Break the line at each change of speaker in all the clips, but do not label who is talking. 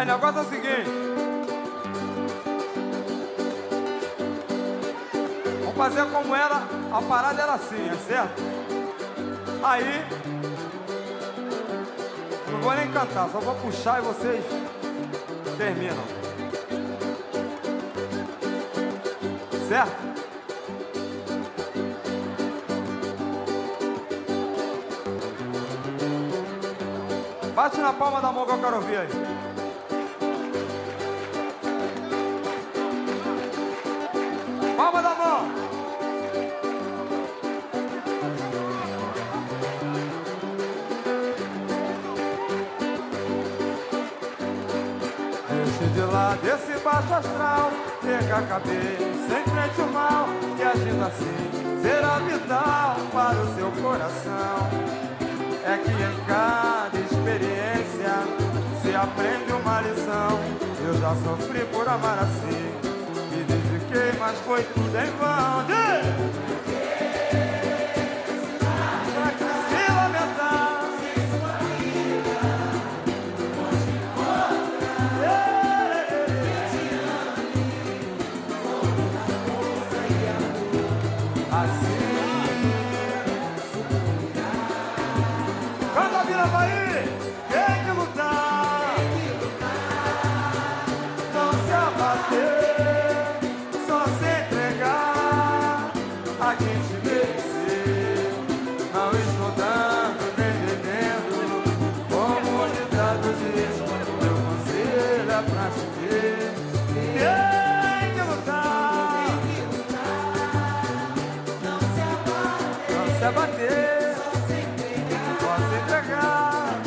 Aí negócio é o seguinte. Fazer como era, a parada era assim, é certo? Aí, não vou nem cantar, só vou puxar e vocês terminam. Certo? Bate na palma da mão que eu quero ouvir aí. Deixe de lado esse baixo astral, pega a cabeça, enfrente o mal, e agindo assim será vital para o seu coração. É que em cada experiência se aprende uma lição. Eu já sofri por amar assim mas foi tudo em vão. Se bater, posso entregar.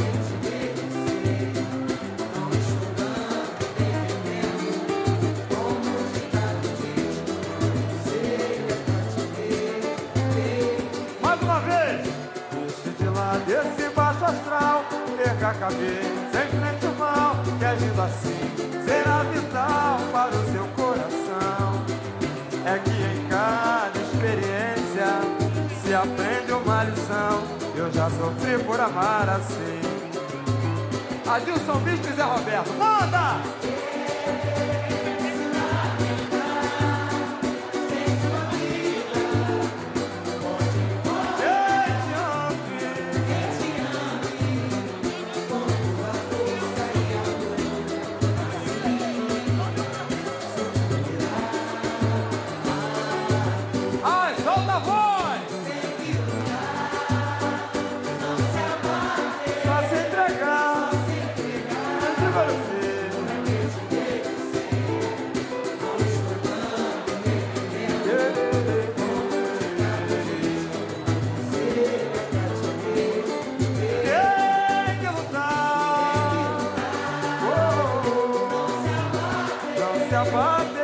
Mais uma vez, deixe de lado esse baixo astral, perca a cabeça, enfrente o mal, que agindo assim será vital sofri por amar assim. Adilson Bispo e Zé Roberto, manda! esta parte.